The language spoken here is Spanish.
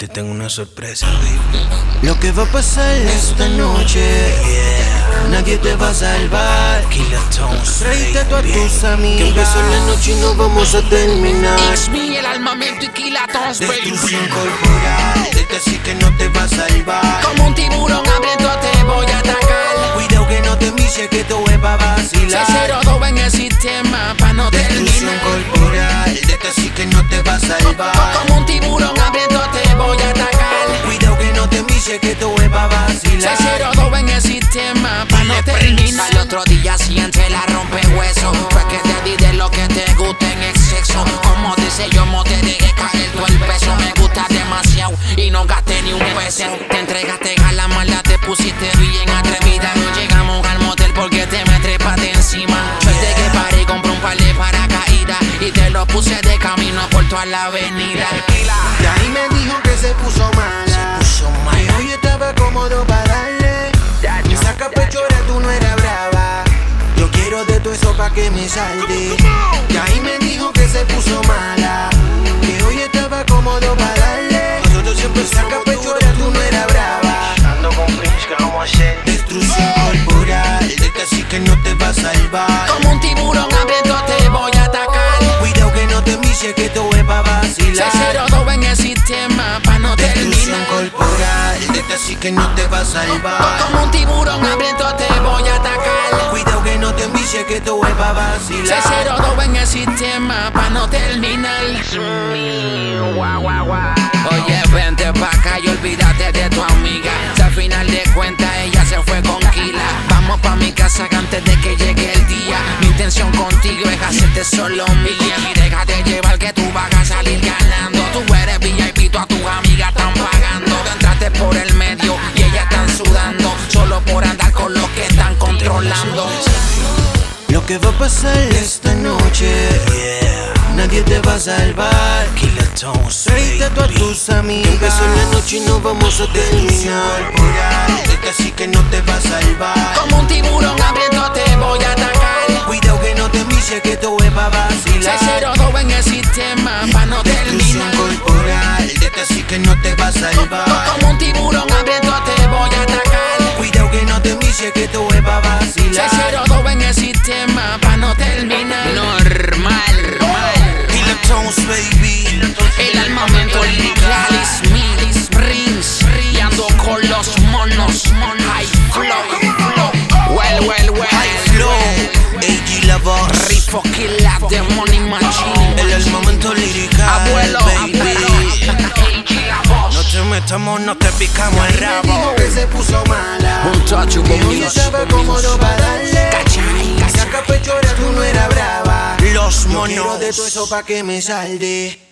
Te tengo una sorpresa, baby. Lo que va a pasar esta noche, Yeah. nadie te va a salvar. Killer Tones, Tráete tú a baby. tus Que amigas. empezó la noche y no vamos a terminar. Me, el armamento y quilatons, baby. Destrucción corporal, este sí que no te va a salvar. Como un tiburón hambriento te voy a atacar. Cuidado que no te mises que tu es pa' vacilar. 602 en el sistema pa' no Destrucción terminar. corporal, este sí que no te va a salvar. Como un tiburón hambriento pa' no terminar. Al otro día siente la rompe hueso. Fue que te di de lo que te gusta en exceso. Como dice yo, mo te dejé caer todo el peso. Me gusta demasiado y no gasté ni un peso. Te entregaste a la maldad, te pusiste bien atrevida. Llegamos al motel porque te me trepaste encima. Suerte que paré, compré un par de paracaídas. Y te lo puse de camino por toda la avenida. Y ahí me dijo que se puso mala. Todo eso pa' que me salte. Y ahí me dijo que se puso mala. Que hoy estaba cómodo para darle. Nosotros siempre Saca pechora, tú no eras brava. Ando con Prince, ¿qué vamos a hacer? Destrucción corporal, este sí que no te va a salvar. Como un tiburón hambriento te voy a atacar. Cuidado que no te mises que tu es pa' vacilar. 602 en el sistema pa' no Destrucción terminar. corporal, este sí que no te va a salvar. Como un tiburón hambriento te voy a atacar. Cuidado que tu es pa' vacilar. 602 en el sistema pa' no terminar. Oye, vente pa' acá y olvídate de tu amiga. Si al final de cuentas ella se fue con Kila. Vamos pa' mi casa antes de que llegue el día. Mi intención contigo es hacerte solo mía. Que va a pasar esta noche, Yeah. nadie te va a salvar. Tú a baby. tus amigas. empezó la noche y no vamos a terminar. corporal, este sí que no te va a salvar. No terminar. Normal. Tones, baby. El armamento lirical is me, is Prince. Y ando con los monos. High flow. Well, well, well. High Flow, AG La Voz. Rifo kill la de money machine. El, momento lirical, Abuelo, baby. abuelo. No te metamos, no te picamos el rabo. que se puso mala. Un touch Que hoy estaba cómodo para darle. Quiero de todo eso pa' que me salde.